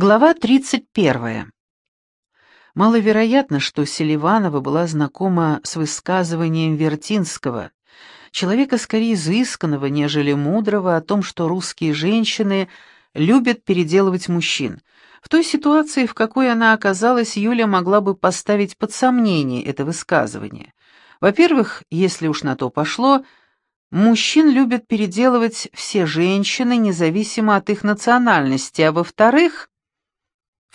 Глава 31. Маловероятно, что Селиванова была знакома с высказыванием Вертинского, человека скорее изысканного, нежели мудрого, о том, что русские женщины любят переделывать мужчин. В той ситуации, в какой она оказалась, Юля могла бы поставить под сомнение это высказывание. Во-первых, если уж на то пошло, мужчин любят переделывать все женщины, независимо от их национальности, а во-вторых,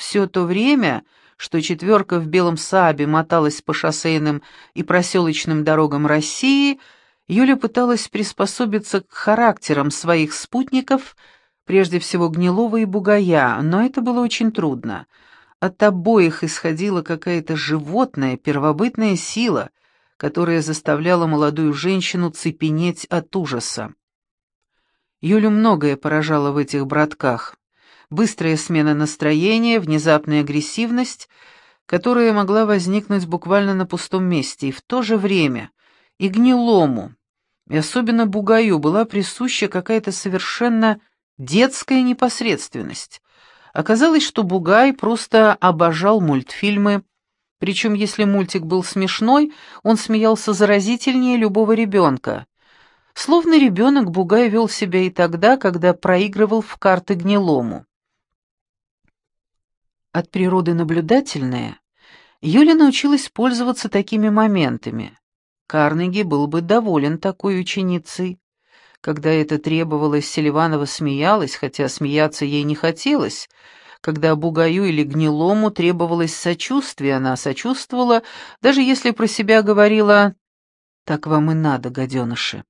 все то время, что четверка в белом сабе моталась по шоссейным и проселочным дорогам России, Юля пыталась приспособиться к характерам своих спутников, прежде всего Гнилова и Бугая, но это было очень трудно. От обоих исходила какая-то животная, первобытная сила, которая заставляла молодую женщину цепенеть от ужаса. Юлю многое поражало в этих братках быстрая смена настроения, внезапная агрессивность, которая могла возникнуть буквально на пустом месте, и в то же время и гнилому, и особенно бугаю была присуща какая-то совершенно детская непосредственность. Оказалось, что Бугай просто обожал мультфильмы, причем если мультик был смешной, он смеялся заразительнее любого ребенка. Словно ребенок Бугай вел себя и тогда, когда проигрывал в карты гнилому. От природы наблюдательная, Юля научилась пользоваться такими моментами. Карнеги был бы доволен такой ученицей. Когда это требовалось, Селиванова смеялась, хотя смеяться ей не хотелось. Когда Бугаю или Гнилому требовалось сочувствие, она сочувствовала, даже если про себя говорила «так вам и надо, гаденыши».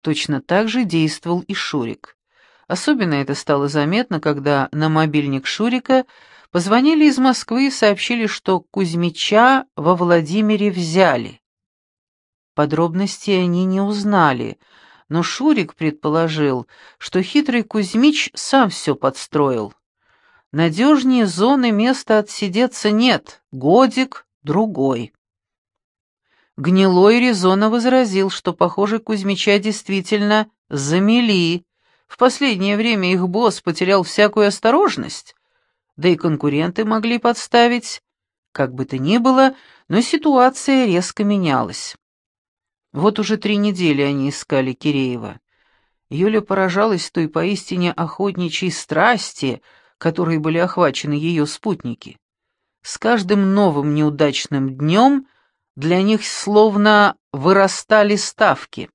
Точно так же действовал и Шурик. Особенно это стало заметно, когда на мобильник Шурика Позвонили из Москвы и сообщили, что Кузьмича во Владимире взяли. Подробности они не узнали, но Шурик предположил, что хитрый Кузьмич сам все подстроил. Надежнее зоны места отсидеться нет, годик другой. Гнилой резонно возразил, что, похоже, Кузьмича действительно замели. В последнее время их босс потерял всякую осторожность, да и конкуренты могли подставить. Как бы то ни было, но ситуация резко менялась. Вот уже три недели они искали Киреева. Юля поражалась той поистине охотничьей страсти, которой были охвачены ее спутники. С каждым новым неудачным днем для них словно вырастали ставки.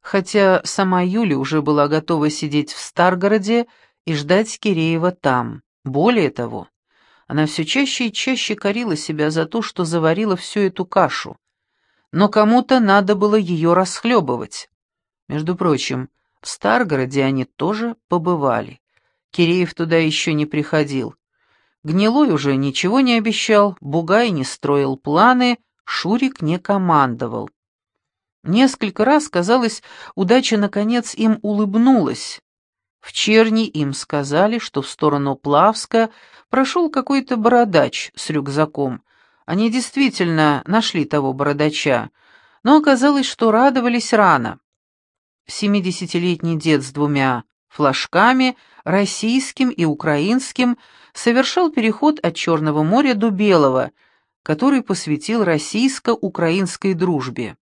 Хотя сама Юля уже была готова сидеть в Старгороде и ждать Киреева там. Более того, она все чаще и чаще корила себя за то, что заварила всю эту кашу. Но кому-то надо было ее расхлебывать. Между прочим, в Старгороде они тоже побывали. Киреев туда еще не приходил. Гнилой уже ничего не обещал, Бугай не строил планы, Шурик не командовал. Несколько раз, казалось, удача наконец им улыбнулась, в Черни им сказали, что в сторону Плавска прошел какой-то бородач с рюкзаком. Они действительно нашли того бородача, но оказалось, что радовались рано. Семидесятилетний дед с двумя флажками, российским и украинским, совершал переход от Черного моря до Белого, который посвятил российско-украинской дружбе.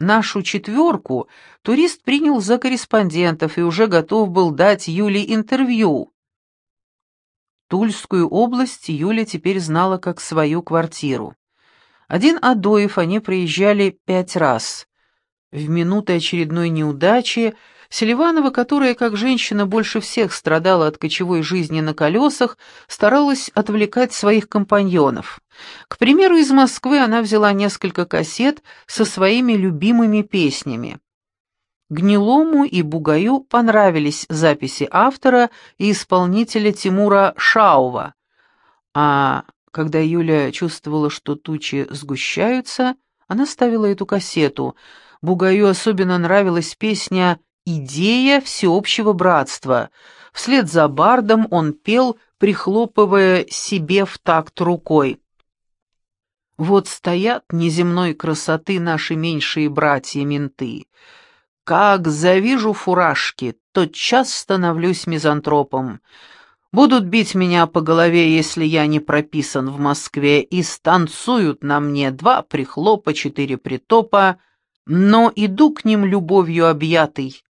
Нашу четверку турист принял за корреспондентов и уже готов был дать Юле интервью. Тульскую область Юля теперь знала как свою квартиру. Один Адоев они проезжали пять раз. В минуты очередной неудачи Селиванова, которая как женщина больше всех страдала от кочевой жизни на колесах, старалась отвлекать своих компаньонов. К примеру, из Москвы она взяла несколько кассет со своими любимыми песнями. Гнилому и Бугаю понравились записи автора и исполнителя Тимура Шаува. А когда Юля чувствовала, что тучи сгущаются, она ставила эту кассету. Бугаю особенно нравилась песня «Идея всеобщего братства». Вслед за бардом он пел, прихлопывая себе в такт рукой. Вот стоят неземной красоты наши меньшие братья-менты. Как завижу фуражки, тот час становлюсь мизантропом. Будут бить меня по голове, если я не прописан в Москве, и станцуют на мне два прихлопа, четыре притопа, но иду к ним любовью объятый,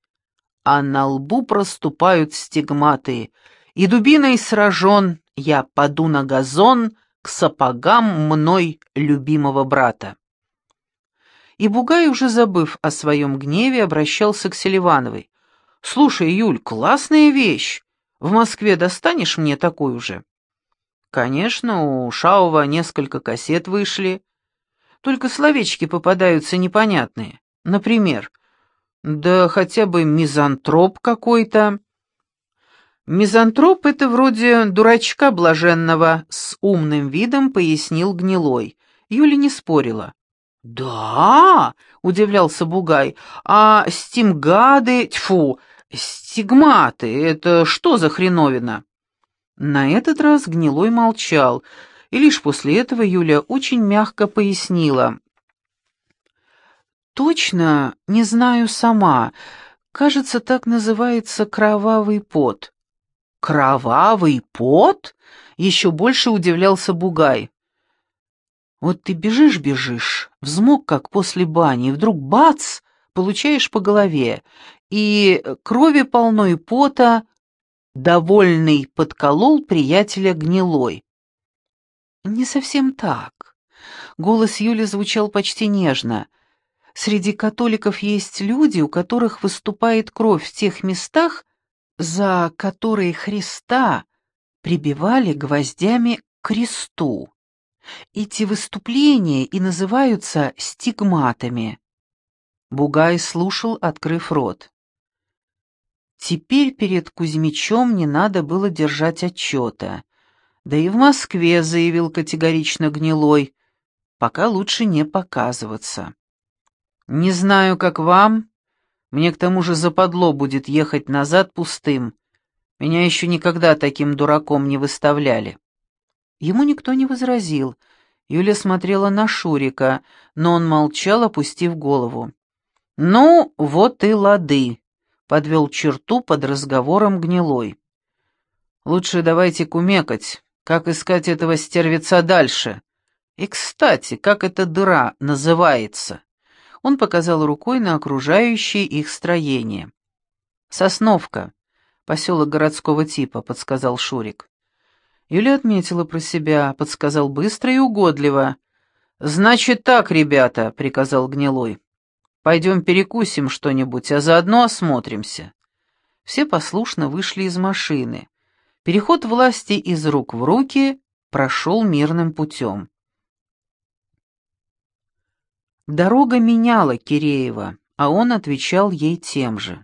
а на лбу проступают стигматы, и дубиной сражен я паду на газон к сапогам мной любимого брата. И Бугай, уже забыв о своем гневе, обращался к Селивановой. «Слушай, Юль, классная вещь. В Москве достанешь мне такую же?» «Конечно, у Шаува несколько кассет вышли. Только словечки попадаются непонятные. Например, да хотя бы мизантроп какой-то». «Мизантроп — это вроде дурачка блаженного», — с умным видом пояснил Гнилой. Юля не спорила. «Да?» — удивлялся Бугай. «А стимгады, тьфу, стигматы — это что за хреновина?» На этот раз Гнилой молчал, и лишь после этого Юля очень мягко пояснила. «Точно не знаю сама. Кажется, так называется кровавый пот». «Кровавый пот?» — еще больше удивлялся Бугай. Вот ты бежишь-бежишь, взмок, как после бани, и вдруг бац, получаешь по голове, и крови полно и пота, довольный подколол приятеля гнилой. Не совсем так. Голос Юли звучал почти нежно. Среди католиков есть люди, у которых выступает кровь в тех местах, за которые Христа прибивали гвоздями к кресту. Эти выступления и называются стигматами. Бугай слушал, открыв рот. Теперь перед Кузьмичом не надо было держать отчета. Да и в Москве, заявил категорично Гнилой, пока лучше не показываться. Не знаю, как вам, мне к тому же западло будет ехать назад пустым. Меня еще никогда таким дураком не выставляли. Ему никто не возразил. Юля смотрела на Шурика, но он молчал, опустив голову. «Ну, вот и лады», — подвел черту под разговором гнилой. «Лучше давайте кумекать, как искать этого стервеца дальше. И, кстати, как эта дыра называется?» Он показал рукой на окружающее их строение. «Сосновка, поселок городского типа», — подсказал Шурик. Юля отметила про себя, подсказал быстро и угодливо. «Значит так, ребята», — приказал Гнилой. «Пойдем перекусим что-нибудь, а заодно осмотримся». Все послушно вышли из машины. Переход власти из рук в руки прошел мирным путем. Дорога меняла Киреева, а он отвечал ей тем же.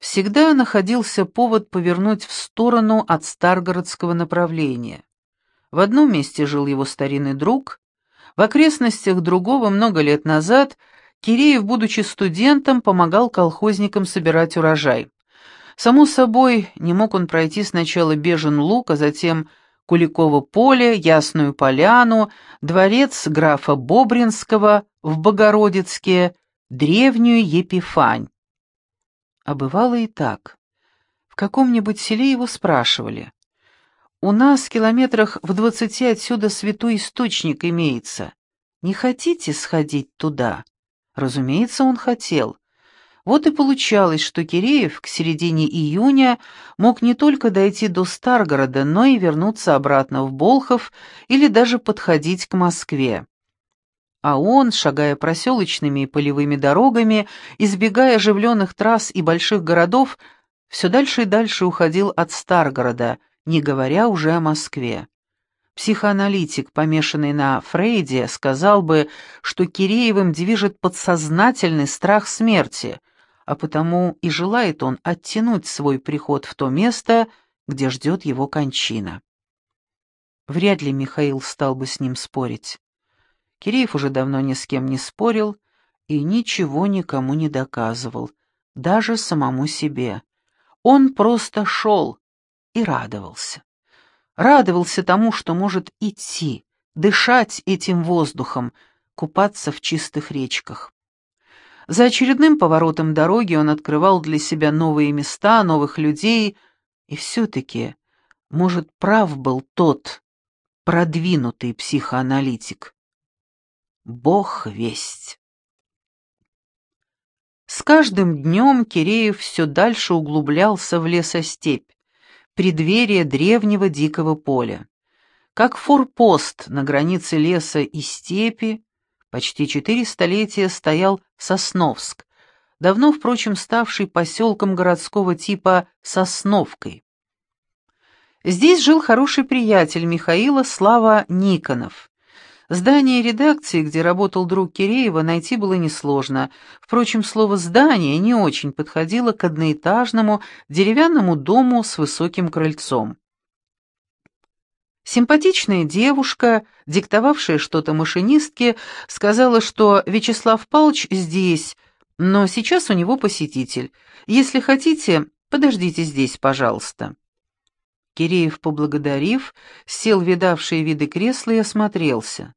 Всегда находился повод повернуть в сторону от Старгородского направления. В одном месте жил его старинный друг, в окрестностях другого много лет назад Киреев, будучи студентом, помогал колхозникам собирать урожай. Само собой, не мог он пройти сначала Бежен лук, а затем Куликово поле, Ясную поляну, дворец графа Бобринского в Богородицке, древнюю Епифань. А бывало и так. В каком-нибудь селе его спрашивали. «У нас в километрах в двадцати отсюда святой источник имеется. Не хотите сходить туда?» Разумеется, он хотел. Вот и получалось, что Киреев к середине июня мог не только дойти до Старгорода, но и вернуться обратно в Болхов или даже подходить к Москве. А он, шагая проселочными и полевыми дорогами, избегая оживленных трасс и больших городов, все дальше и дальше уходил от Старгорода, не говоря уже о Москве. Психоаналитик, помешанный на Фрейде, сказал бы, что Киреевым движет подсознательный страх смерти, а потому и желает он оттянуть свой приход в то место, где ждет его кончина. Вряд ли Михаил стал бы с ним спорить. Киреев уже давно ни с кем не спорил и ничего никому не доказывал, даже самому себе. Он просто шел и радовался. Радовался тому, что может идти, дышать этим воздухом, купаться в чистых речках. За очередным поворотом дороги он открывал для себя новые места, новых людей, и все-таки, может, прав был тот продвинутый психоаналитик. Бог весть. С каждым днем Киреев все дальше углублялся в лесостепь, преддверие древнего дикого поля. Как форпост на границе леса и степи, почти четыре столетия стоял Сосновск, давно, впрочем, ставший поселком городского типа Сосновкой. Здесь жил хороший приятель Михаила Слава Никонов. Здание редакции, где работал друг Киреева, найти было несложно. Впрочем, слово «здание» не очень подходило к одноэтажному деревянному дому с высоким крыльцом. Симпатичная девушка, диктовавшая что-то машинистке, сказала, что Вячеслав Палч здесь, но сейчас у него посетитель. Если хотите, подождите здесь, пожалуйста. Киреев, поблагодарив, сел видавшие виды кресла и осмотрелся.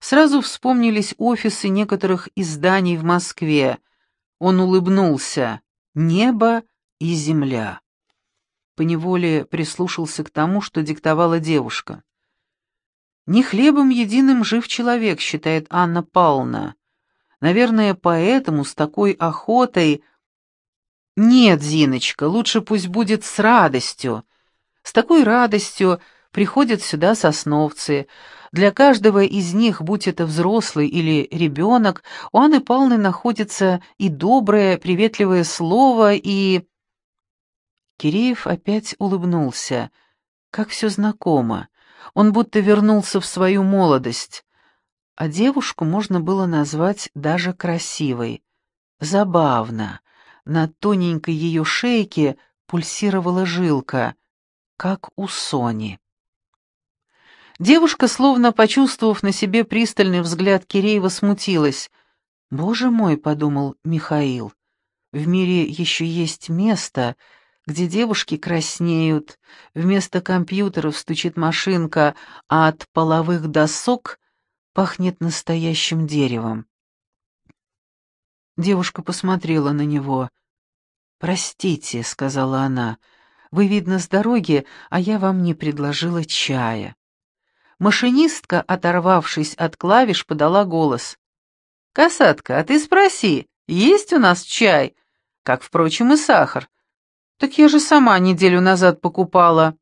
Сразу вспомнились офисы некоторых изданий в Москве. Он улыбнулся. Небо и земля. Поневоле прислушался к тому, что диктовала девушка. «Не хлебом единым жив человек», — считает Анна Павловна. «Наверное, поэтому с такой охотой...» «Нет, Зиночка, лучше пусть будет с радостью. С такой радостью приходят сюда сосновцы. Для каждого из них, будь это взрослый или ребенок, у Анны Павловны находится и доброе, приветливое слово, и... Киреев опять улыбнулся. Как все знакомо. Он будто вернулся в свою молодость. А девушку можно было назвать даже красивой. Забавно. На тоненькой ее шейке пульсировала жилка, как у Сони. Девушка, словно почувствовав на себе пристальный взгляд Киреева, смутилась. «Боже мой», — подумал Михаил, — «в мире еще есть место, где девушки краснеют, вместо компьютеров стучит машинка, а от половых досок пахнет настоящим деревом». Девушка посмотрела на него. «Простите», — сказала она, — «вы, видно, с дороги, а я вам не предложила чая». Машинистка, оторвавшись от клавиш, подала голос. «Касатка, а ты спроси, есть у нас чай? Как, впрочем, и сахар. Так я же сама неделю назад покупала».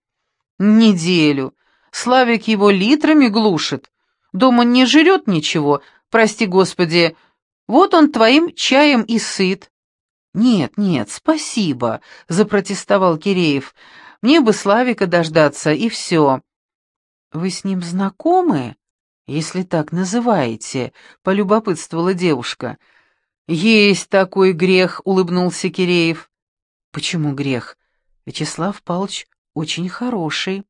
«Неделю. Славик его литрами глушит. Дома не жрет ничего, прости господи. Вот он твоим чаем и сыт». «Нет, нет, спасибо», — запротестовал Киреев. «Мне бы Славика дождаться, и все». «Вы с ним знакомы?» «Если так называете», — полюбопытствовала девушка. «Есть такой грех», — улыбнулся Киреев. «Почему грех? Вячеслав Павлович очень хороший».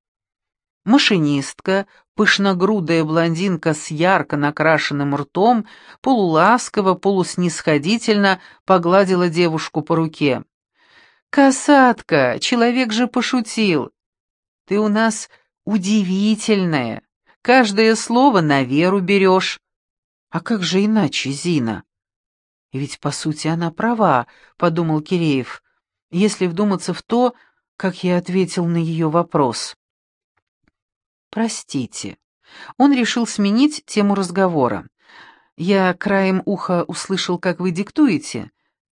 Машинистка, пышногрудая блондинка с ярко накрашенным ртом, полуласково, полуснисходительно погладила девушку по руке. «Касатка, человек же пошутил. Ты у нас удивительная. Каждое слово на веру берешь. А как же иначе, Зина? Ведь, по сути, она права, — подумал Киреев, если вдуматься в то, как я ответил на ее вопрос. Простите. Он решил сменить тему разговора. Я краем уха услышал, как вы диктуете.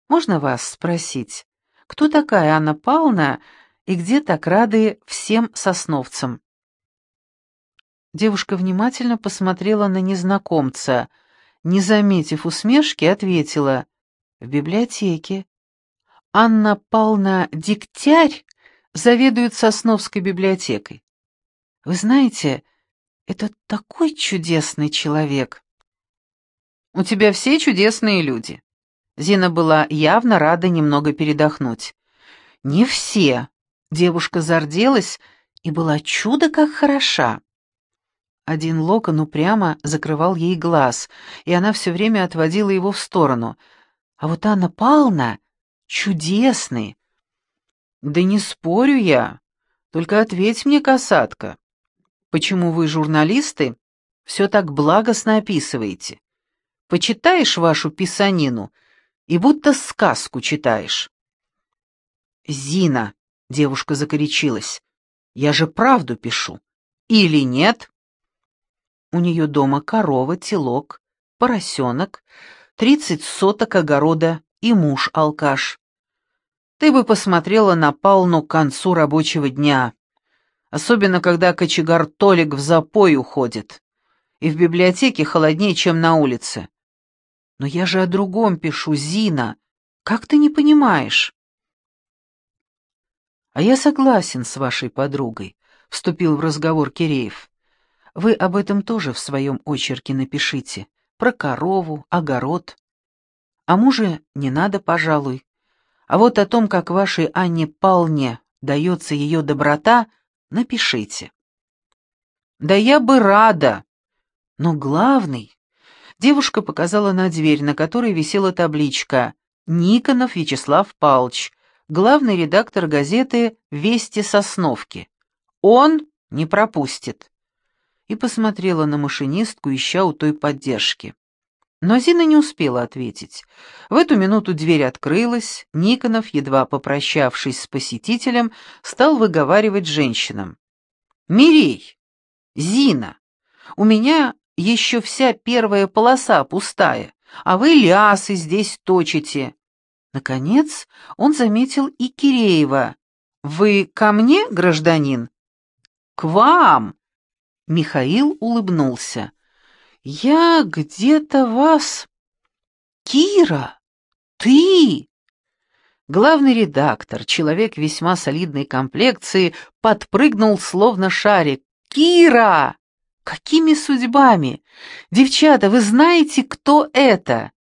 Можно вас спросить, кто такая Анна Павловна и где так рады всем сосновцам? Девушка внимательно посмотрела на незнакомца. Не заметив усмешки, ответила «В библиотеке». Анна Павловна Дегтярь заведует Сосновской библиотекой. Вы знаете, это такой чудесный человек. У тебя все чудесные люди. Зина была явно рада немного передохнуть. Не все. Девушка зарделась и была чудо как хороша. Один локон упрямо закрывал ей глаз, и она все время отводила его в сторону. А вот Анна Павловна чудесный. Да не спорю я. Только ответь мне, касатка, почему вы, журналисты, все так благостно описываете? Почитаешь вашу писанину, и будто сказку читаешь. «Зина!» — девушка закоричилась. «Я же правду пишу. Или нет?» У нее дома корова, телок, поросенок, тридцать соток огорода и муж-алкаш. Ты бы посмотрела на Палну к концу рабочего дня, особенно когда кочегар Толик в запой уходит, и в библиотеке холоднее, чем на улице. Но я же о другом пишу, Зина. Как ты не понимаешь? А я согласен с вашей подругой, вступил в разговор Киреев. Вы об этом тоже в своем очерке напишите. Про корову, огород. А муже не надо, пожалуй. А вот о том, как вашей Анне Палне дается ее доброта, напишите. Да я бы рада. Но главный... Девушка показала на дверь, на которой висела табличка «Никонов Вячеслав Палч, главный редактор газеты «Вести Сосновки». Он не пропустит и посмотрела на машинистку, ища у той поддержки. Но Зина не успела ответить. В эту минуту дверь открылась, Никонов, едва попрощавшись с посетителем, стал выговаривать женщинам. «Мирей! Зина! У меня еще вся первая полоса пустая, а вы лясы здесь точите!» Наконец он заметил и Киреева. «Вы ко мне, гражданин?» «К вам!» Михаил улыбнулся. «Я где-то вас...» «Кира! Ты!» Главный редактор, человек весьма солидной комплекции, подпрыгнул словно шарик. «Кира! Какими судьбами? Девчата, вы знаете, кто это?»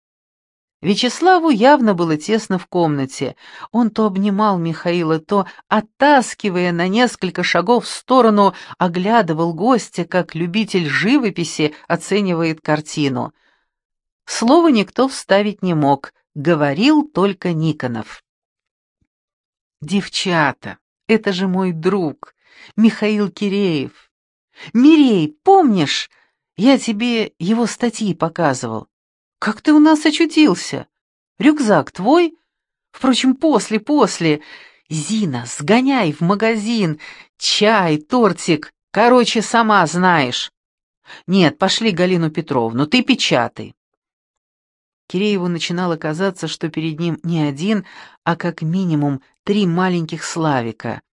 Вячеславу явно было тесно в комнате. Он то обнимал Михаила, то, оттаскивая на несколько шагов в сторону, оглядывал гостя, как любитель живописи оценивает картину. Слова никто вставить не мог, говорил только Никонов. «Девчата, это же мой друг, Михаил Киреев. Мирей, помнишь, я тебе его статьи показывал?» Как ты у нас очутился? Рюкзак твой? Впрочем, после, после. Зина, сгоняй в магазин. Чай, тортик. Короче, сама знаешь. Нет, пошли Галину Петровну, ты печатай. Кирееву начинало казаться, что перед ним не один, а как минимум три маленьких Славика.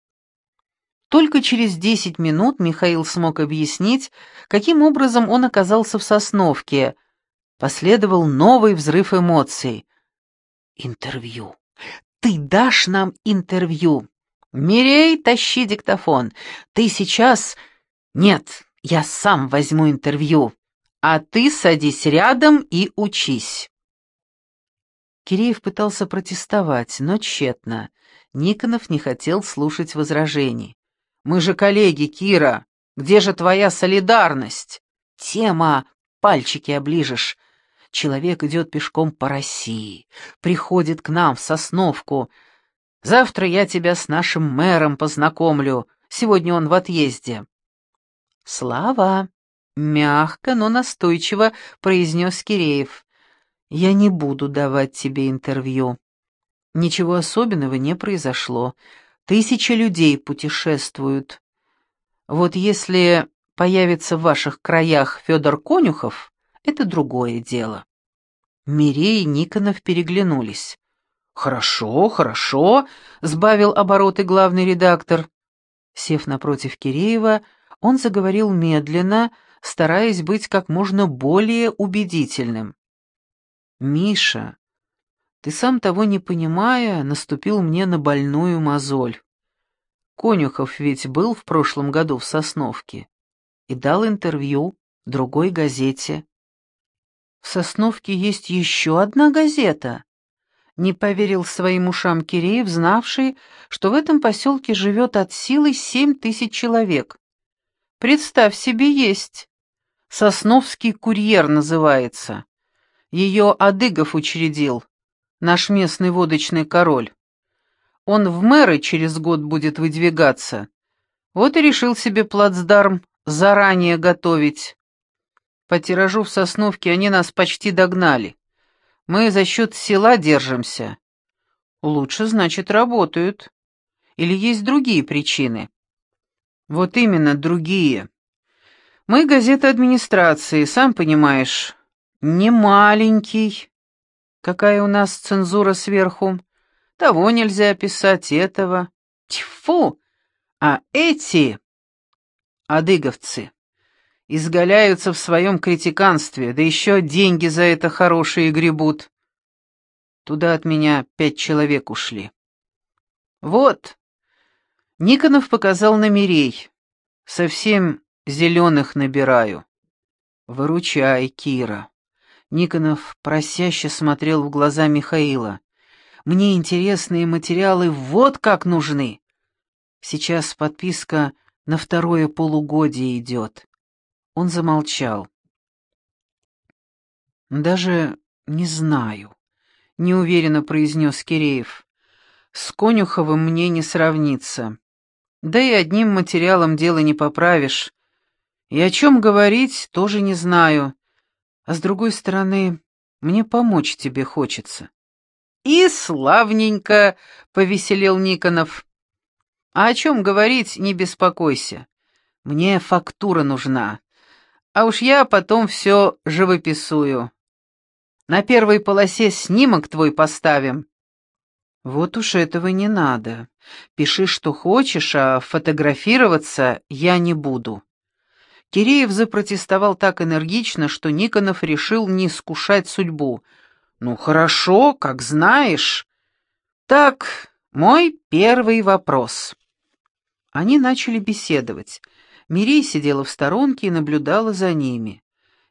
Только через десять минут Михаил смог объяснить, каким образом он оказался в Сосновке, Последовал новый взрыв эмоций. «Интервью! Ты дашь нам интервью! Мирей, тащи диктофон! Ты сейчас...» «Нет, я сам возьму интервью, а ты садись рядом и учись». Киреев пытался протестовать, но тщетно. Никонов не хотел слушать возражений. «Мы же коллеги, Кира! Где же твоя солидарность?» «Тема! Пальчики оближешь! Человек идет пешком по России, приходит к нам в Сосновку. Завтра я тебя с нашим мэром познакомлю, сегодня он в отъезде». «Слава!» — мягко, но настойчиво произнес Киреев. «Я не буду давать тебе интервью. Ничего особенного не произошло. Тысячи людей путешествуют. Вот если появится в ваших краях Федор Конюхов, это другое дело. Мирей и Никонов переглянулись. «Хорошо, хорошо», — сбавил обороты главный редактор. Сев напротив Киреева, он заговорил медленно, стараясь быть как можно более убедительным. «Миша, ты сам того не понимая, наступил мне на больную мозоль. Конюхов ведь был в прошлом году в Сосновке и дал интервью другой газете. В Сосновке есть еще одна газета. Не поверил своим ушам Киреев, знавший, что в этом поселке живет от силы семь тысяч человек. Представь себе, есть. Сосновский курьер называется. Ее Адыгов учредил, наш местный водочный король. Он в мэры через год будет выдвигаться. Вот и решил себе плацдарм заранее готовить. По тиражу в Сосновке они нас почти догнали. Мы за счет села держимся. Лучше, значит, работают. Или есть другие причины? Вот именно, другие. Мы газета администрации, сам понимаешь, не маленький. Какая у нас цензура сверху? Того нельзя писать, этого. Тьфу! А эти адыговцы изгаляются в своем критиканстве, да еще деньги за это хорошие гребут. Туда от меня пять человек ушли. Вот. Никонов показал на Мирей. Совсем зеленых набираю. Выручай, Кира. Никонов просяще смотрел в глаза Михаила. Мне интересные материалы вот как нужны. Сейчас подписка на второе полугодие идет. Он замолчал. «Даже не знаю», — неуверенно произнес Киреев. «С Конюховым мне не сравнится. Да и одним материалом дело не поправишь. И о чем говорить, тоже не знаю. А с другой стороны, мне помочь тебе хочется». «И славненько!» — повеселел Никонов. «А о чем говорить, не беспокойся. Мне фактура нужна. А уж я потом все живописую. На первой полосе снимок твой поставим». «Вот уж этого не надо. Пиши, что хочешь, а фотографироваться я не буду». Киреев запротестовал так энергично, что Никонов решил не искушать судьбу. «Ну хорошо, как знаешь. Так, мой первый вопрос». Они начали беседовать. Мирей сидела в сторонке и наблюдала за ними.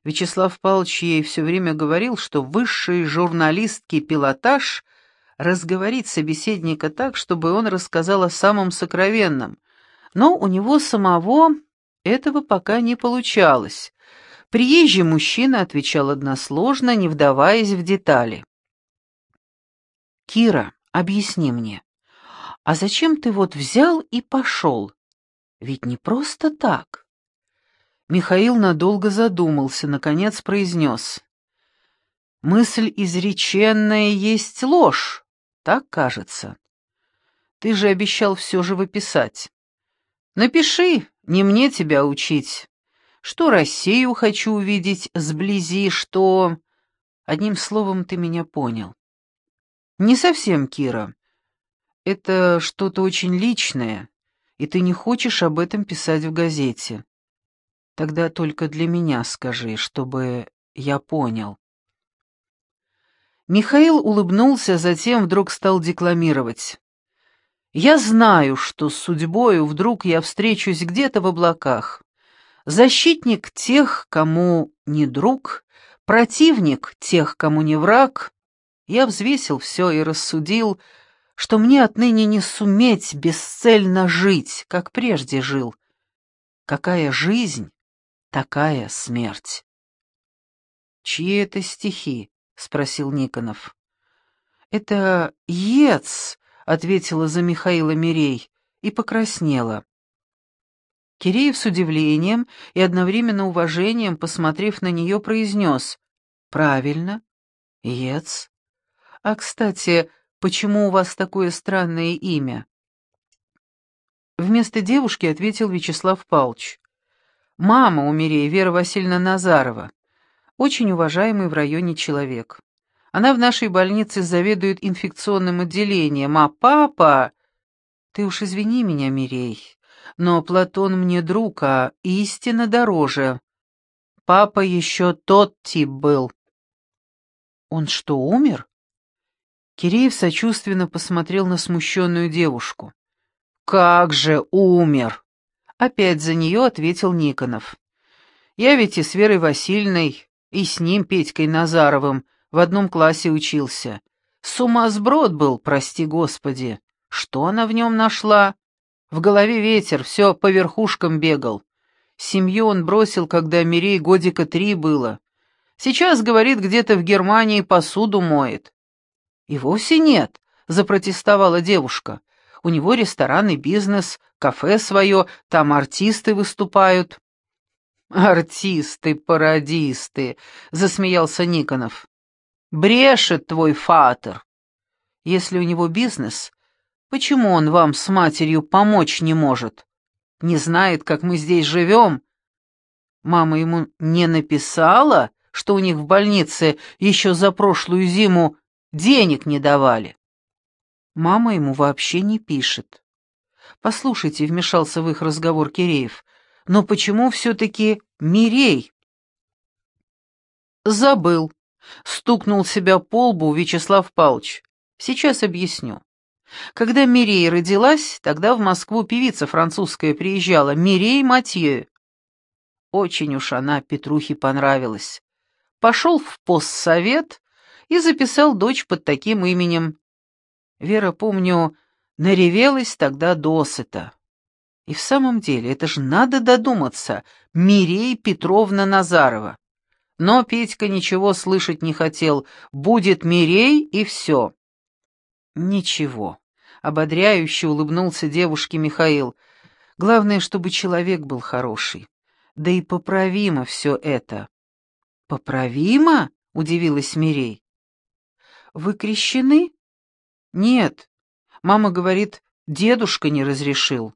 Вячеслав Павлович ей все время говорил, что высший журналистский пилотаж — разговорить собеседника так, чтобы он рассказал о самом сокровенном. Но у него самого этого пока не получалось. Приезжий мужчина отвечал односложно, не вдаваясь в детали. «Кира, объясни мне, а зачем ты вот взял и пошел? Ведь не просто так. Михаил надолго задумался, наконец произнес. Мысль изреченная есть ложь, так кажется. Ты же обещал все же выписать. Напиши, не мне тебя учить. Что Россию хочу увидеть сблизи, что... Одним словом, ты меня понял. Не совсем, Кира. Это что-то очень личное и ты не хочешь об этом писать в газете. Тогда только для меня скажи, чтобы я понял». Михаил улыбнулся, затем вдруг стал декламировать. «Я знаю, что с судьбою вдруг я встречусь где-то в облаках. Защитник тех, кому не друг, противник тех, кому не враг. Я взвесил все и рассудил, что мне отныне не суметь бесцельно жить, как прежде жил. Какая жизнь, такая смерть. «Чьи это стихи?» — спросил Никонов. «Это Ец», — ответила за Михаила Мирей и покраснела. Киреев с удивлением и одновременно уважением, посмотрев на нее, произнес «Правильно, Ец. А, кстати, «Почему у вас такое странное имя?» Вместо девушки ответил Вячеслав Павлович. «Мама у Мирей, Вера Васильевна Назарова. Очень уважаемый в районе человек. Она в нашей больнице заведует инфекционным отделением, а папа... Ты уж извини меня, Мирей, но Платон мне друг, а истина дороже. Папа еще тот тип был». «Он что, умер?» Киреев сочувственно посмотрел на смущенную девушку. «Как же умер!» Опять за нее ответил Никонов. «Я ведь и с Верой Васильевной, и с ним, Петькой Назаровым, в одном классе учился. Сумасброд был, прости господи. Что она в нем нашла? В голове ветер, все по верхушкам бегал. Семью он бросил, когда Мирей годика три было. Сейчас, говорит, где-то в Германии посуду моет. «И вовсе нет», — запротестовала девушка. «У него ресторанный бизнес, кафе свое, там артисты выступают». «Артисты, пародисты», — засмеялся Никонов. Брешет твой фатер. Если у него бизнес, почему он вам с матерью помочь не может? Не знает, как мы здесь живем? Мама ему не написала, что у них в больнице еще за прошлую зиму денег не давали? Мама ему вообще не пишет. Послушайте, вмешался в их разговор Киреев, но почему все-таки Мирей? Забыл. Стукнул себя по лбу Вячеслав Павлович. Сейчас объясню. Когда Мирей родилась, тогда в Москву певица французская приезжала, Мирей Матье. Очень уж она Петрухе понравилась. Пошел в постсовет и записал дочь под таким именем. Вера, помню, наревелась тогда досыта. И в самом деле, это же надо додуматься, Мирей Петровна Назарова. Но Петька ничего слышать не хотел, будет Мирей и все. Ничего, ободряюще улыбнулся девушке Михаил. Главное, чтобы человек был хороший. Да и поправимо все это. Поправимо? Удивилась Мирей. Вы крещены? Нет. Мама говорит, дедушка не разрешил.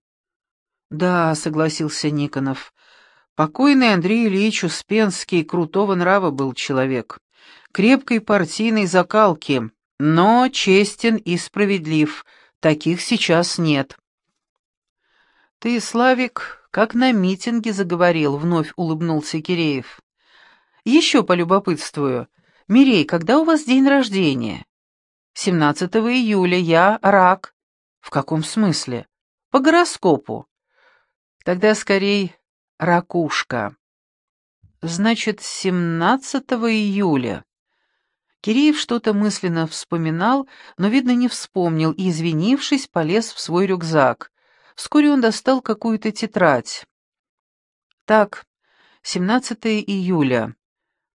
Да, согласился Никонов. Покойный Андрей Ильич Успенский крутого нрава был человек, крепкой партийной закалки, но честен и справедлив, таких сейчас нет. «Ты, Славик, как на митинге заговорил», — вновь улыбнулся Киреев. «Еще полюбопытствую. Мирей, когда у вас день рождения?» «17 июля. Я рак». «В каком смысле?» «По гороскопу». «Тогда скорей Ракушка. Значит, 17 июля. Киреев что-то мысленно вспоминал, но, видно, не вспомнил и, извинившись, полез в свой рюкзак. Вскоре он достал какую-то тетрадь. Так, 17 июля.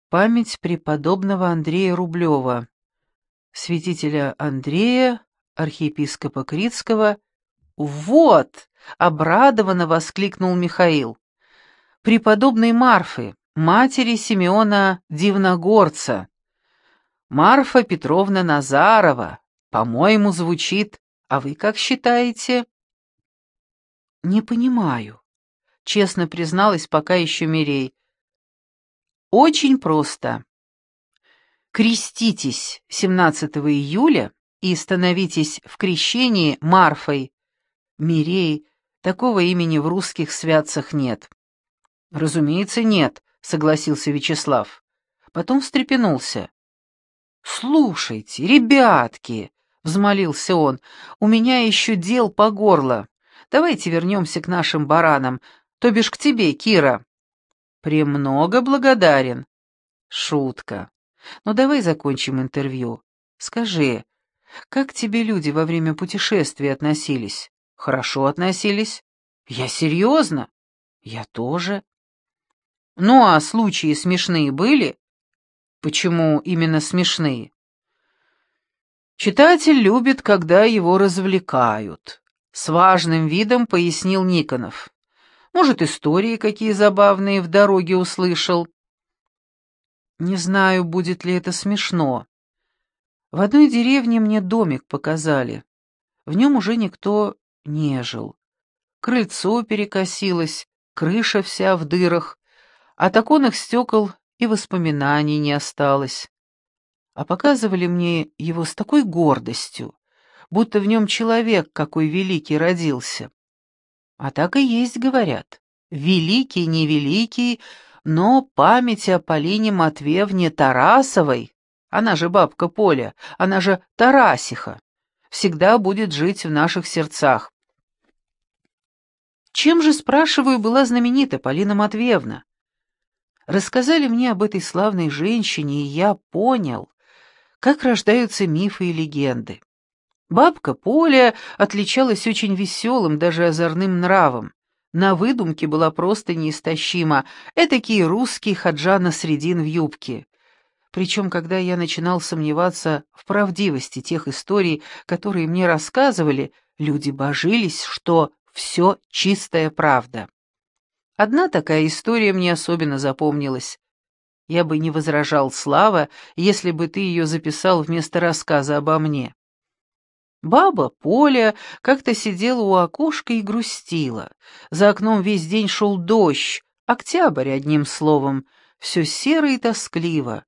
Память преподобного Андрея Рублева. Святителя Андрея, архиепископа Критского. «Вот!» — обрадованно воскликнул Михаил преподобной Марфы, матери Симеона Дивногорца. Марфа Петровна Назарова, по-моему, звучит, а вы как считаете? Не понимаю, честно призналась пока еще Мирей. Очень просто. Креститесь 17 июля и становитесь в крещении Марфой. Мирей, такого имени в русских святцах нет. «Разумеется, нет», — согласился Вячеслав. Потом встрепенулся. «Слушайте, ребятки!» — взмолился он. «У меня еще дел по горло. Давайте вернемся к нашим баранам, то бишь к тебе, Кира». «Премного благодарен». «Шутка. Но давай закончим интервью. Скажи, как тебе люди во время путешествия относились? Хорошо относились? Я серьезно? Я тоже. Ну а случаи смешные были? Почему именно смешные? Читатель любит, когда его развлекают. С важным видом пояснил Никонов. Может, истории какие забавные в дороге услышал. Не знаю, будет ли это смешно. В одной деревне мне домик показали. В нем уже никто не жил. Крыльцо перекосилось, крыша вся в дырах, от оконных стекол и воспоминаний не осталось. А показывали мне его с такой гордостью, будто в нем человек какой великий родился. А так и есть, говорят. Великий, невеликий, но память о Полине Матвеевне Тарасовой, она же бабка Поля, она же Тарасиха, всегда будет жить в наших сердцах. Чем же, спрашиваю, была знаменита Полина Матвеевна? Рассказали мне об этой славной женщине, и я понял, как рождаются мифы и легенды. Бабка Поля отличалась очень веселым, даже озорным нравом. На выдумке была просто неистощима, этакий русский хаджана средин в юбке. Причем, когда я начинал сомневаться в правдивости тех историй, которые мне рассказывали, люди божились, что все чистая правда. Одна такая история мне особенно запомнилась. Я бы не возражал, Слава, если бы ты ее записал вместо рассказа обо мне. Баба Поля как-то сидела у окошка и грустила. За окном весь день шел дождь, октябрь, одним словом, все серо и тоскливо.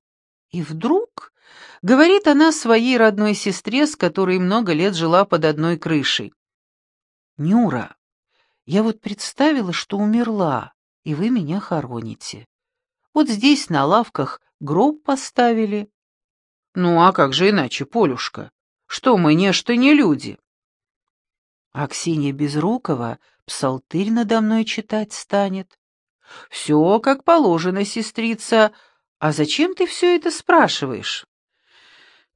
И вдруг говорит она своей родной сестре, с которой много лет жила под одной крышей. «Нюра, я вот представила, что умерла, и вы меня хороните. Вот здесь на лавках гроб поставили». «Ну а как же иначе, Полюшка? Что мы, нечто не люди?» А Ксения Безрукова псалтырь надо мной читать станет. «Все как положено, сестрица. А зачем ты все это спрашиваешь?»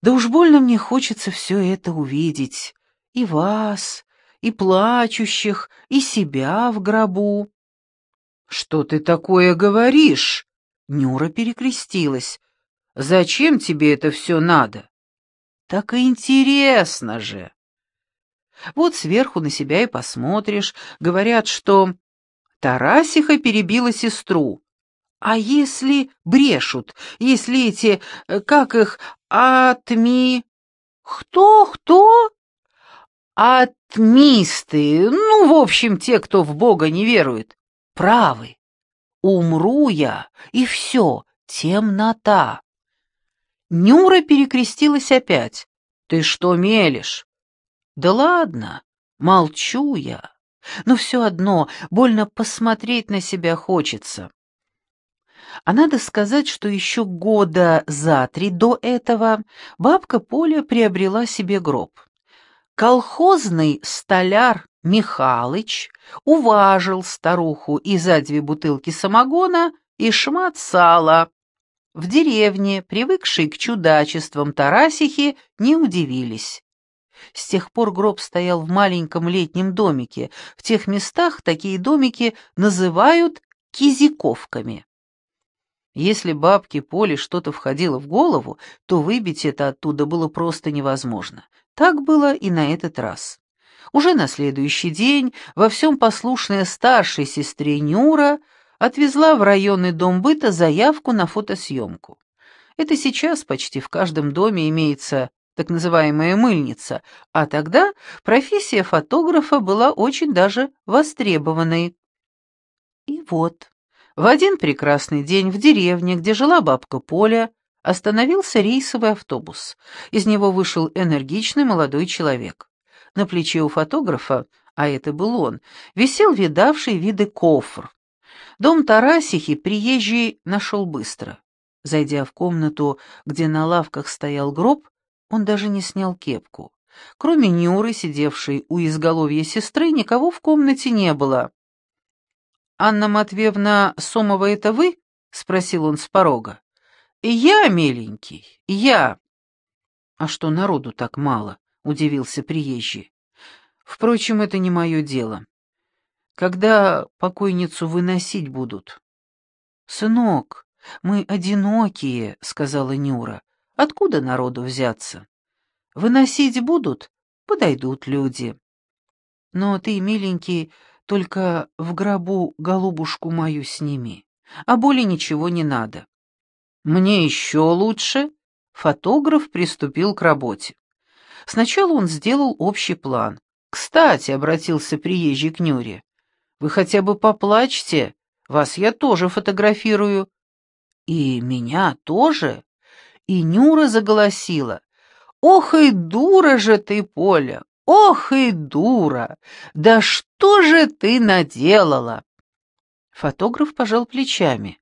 «Да уж больно мне хочется все это увидеть. И вас, и плачущих, и себя в гробу». «Что ты такое говоришь?» Нюра перекрестилась. «Зачем тебе это все надо?» «Так интересно же!» Вот сверху на себя и посмотришь. Говорят, что Тарасиха перебила сестру. А если брешут, если эти, э, как их, атми... Кто, кто? Атмисты, ну, в общем, те, кто в Бога не верует, правы. Умру я, и все, темнота. Нюра перекрестилась опять. Ты что мелешь? Да ладно, молчу я но все одно больно посмотреть на себя хочется. А надо сказать, что еще года за три до этого бабка Поля приобрела себе гроб. Колхозный столяр Михалыч уважил старуху и за две бутылки самогона и шмат сала. В деревне, привыкшие к чудачествам Тарасихи, не удивились. С тех пор гроб стоял в маленьком летнем домике. В тех местах такие домики называют кизиковками. Если бабке Поле что-то входило в голову, то выбить это оттуда было просто невозможно. Так было и на этот раз. Уже на следующий день во всем послушная старшей сестре Нюра отвезла в районный дом быта заявку на фотосъемку. Это сейчас почти в каждом доме имеется так называемая мыльница, а тогда профессия фотографа была очень даже востребованной. И вот, в один прекрасный день в деревне, где жила бабка Поля, остановился рейсовый автобус. Из него вышел энергичный молодой человек. На плече у фотографа, а это был он, висел видавший виды кофр. Дом Тарасихи приезжий нашел быстро. Зайдя в комнату, где на лавках стоял гроб, он даже не снял кепку. Кроме Нюры, сидевшей у изголовья сестры, никого в комнате не было. «Анна Матвеевна Сомова, это вы?» — спросил он с порога. «Я, миленький, я». «А что народу так мало?» — удивился приезжий. «Впрочем, это не мое дело. Когда покойницу выносить будут?» «Сынок, мы одинокие», — сказала Нюра. Откуда народу взяться? Выносить будут, подойдут люди. Но ты, миленький, только в гробу голубушку мою сними, а более ничего не надо. Мне еще лучше. Фотограф приступил к работе. Сначала он сделал общий план. «Кстати», — обратился приезжий к Нюре, — «вы хотя бы поплачьте, вас я тоже фотографирую». «И меня тоже?» и Нюра заголосила. «Ох и дура же ты, Поля! Ох и дура! Да что же ты наделала?» Фотограф пожал плечами.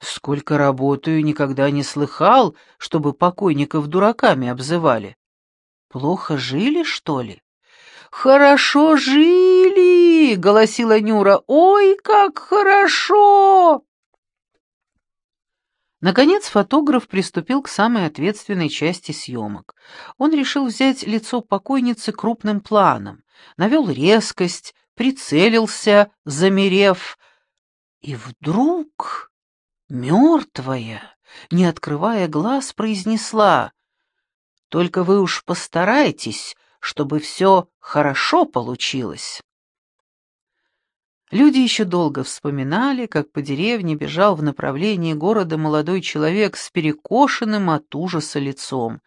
«Сколько работаю, никогда не слыхал, чтобы покойников дураками обзывали. Плохо жили, что ли?» «Хорошо жили!» — голосила Нюра. «Ой, как хорошо!» Наконец фотограф приступил к самой ответственной части съемок. Он решил взять лицо покойницы крупным планом, навел резкость, прицелился, замерев. И вдруг мертвая, не открывая глаз, произнесла «Только вы уж постарайтесь, чтобы все хорошо получилось». Люди еще долго вспоминали, как по деревне бежал в направлении города молодой человек с перекошенным от ужаса лицом.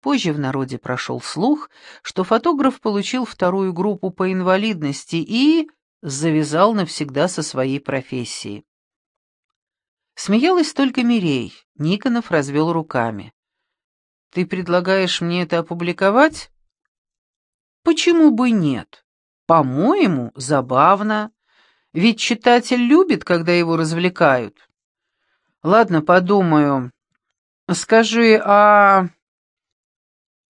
Позже в народе прошел слух, что фотограф получил вторую группу по инвалидности и завязал навсегда со своей профессией. Смеялась только Мирей, Никонов развел руками. «Ты предлагаешь мне это опубликовать?» «Почему бы нет? По-моему, забавно». Ведь читатель любит, когда его развлекают. Ладно, подумаю. Скажи, а...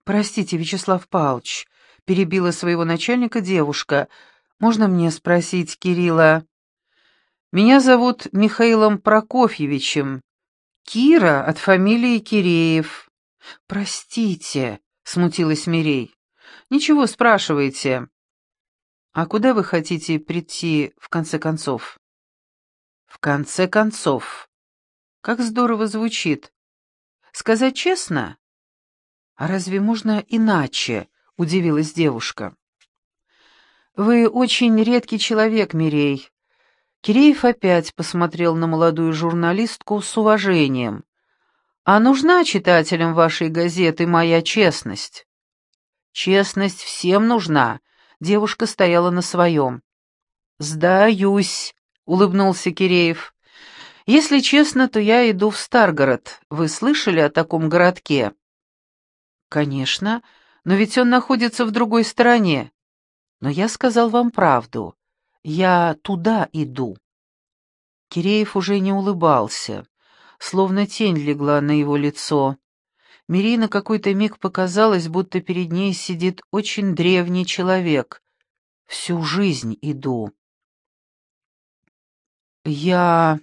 Простите, Вячеслав Павлович, перебила своего начальника девушка. Можно мне спросить Кирилла? Меня зовут Михаилом Прокофьевичем. Кира от фамилии Киреев. Простите, смутилась Мирей. Ничего, спрашивайте. «А куда вы хотите прийти в конце концов?» «В конце концов». Как здорово звучит. Сказать честно? А разве можно иначе? Удивилась девушка. Вы очень редкий человек, Мирей. Киреев опять посмотрел на молодую журналистку с уважением. А нужна читателям вашей газеты моя честность? Честность всем нужна, Девушка стояла на своем. «Сдаюсь», — улыбнулся Киреев. «Если честно, то я иду в Старгород. Вы слышали о таком городке?» «Конечно, но ведь он находится в другой стороне. Но я сказал вам правду. Я туда иду». Киреев уже не улыбался, словно тень легла на его лицо. Мири на какой-то миг показалось, будто перед ней сидит очень древний человек. Всю жизнь иду. «Я...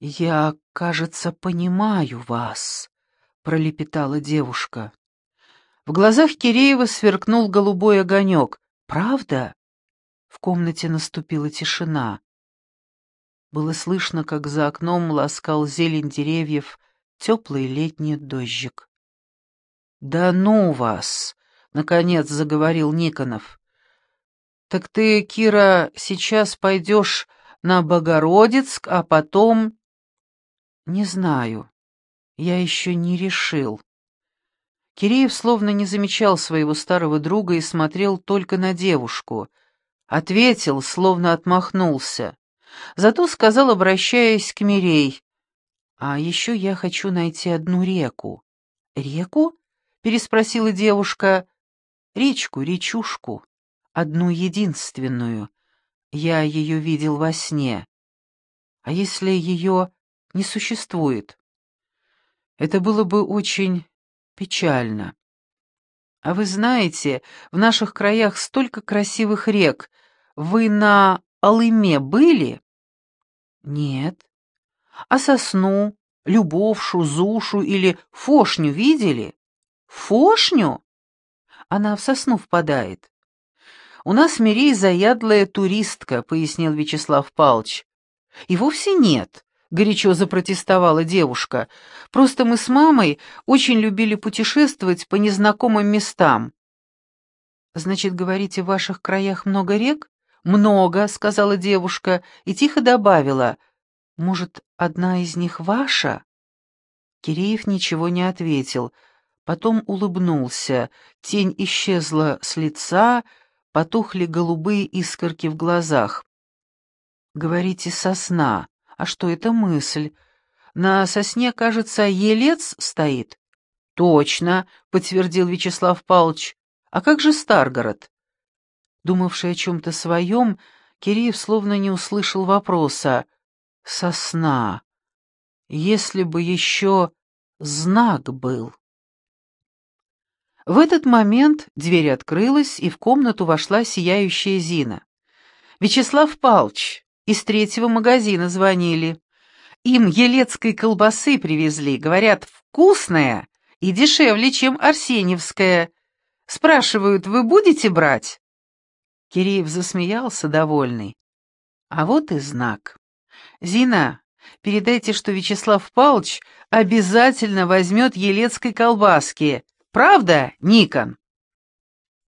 я, кажется, понимаю вас», — пролепетала девушка. В глазах Киреева сверкнул голубой огонек. «Правда?» В комнате наступила тишина. Было слышно, как за окном ласкал зелень деревьев теплый летний дождик. «Да ну вас!» — наконец заговорил Никонов. «Так ты, Кира, сейчас пойдешь на Богородицк, а потом...» «Не знаю. Я еще не решил». Киреев словно не замечал своего старого друга и смотрел только на девушку. Ответил, словно отмахнулся. Зато сказал, обращаясь к Мирей, «А еще я хочу найти одну реку». «Реку?» — переспросила девушка. «Речку, речушку, одну единственную. Я ее видел во сне. А если ее не существует?» Это было бы очень печально. А вы знаете, в наших краях столько красивых рек. Вы на Алыме были? Нет. А сосну, любовшу, зушу или фошню видели? Фошню? Она в сосну впадает. У нас Мирей заядлая туристка, пояснил Вячеслав Палч. И вовсе нет, горячо запротестовала девушка. Просто мы с мамой очень любили путешествовать по незнакомым местам. Значит, говорите, в ваших краях много рек? Много, сказала девушка и тихо добавила — может, одна из них ваша?» Киреев ничего не ответил, потом улыбнулся, тень исчезла с лица, потухли голубые искорки в глазах. «Говорите, сосна. А что это мысль? На сосне, кажется, елец стоит?» «Точно», — подтвердил Вячеслав Павлович. «А как же Старгород?» Думавший о чем-то своем, Киреев словно не услышал вопроса сосна. Если бы еще знак был. В этот момент дверь открылась, и в комнату вошла сияющая Зина. «Вячеслав Палч, из третьего магазина звонили. Им елецкой колбасы привезли, говорят, вкусная и дешевле, чем арсеньевская. Спрашивают, вы будете брать?» Киреев засмеялся, довольный. А вот и знак. «Зина, передайте, что Вячеслав Павлович обязательно возьмет елецкой колбаски. Правда, Никон?»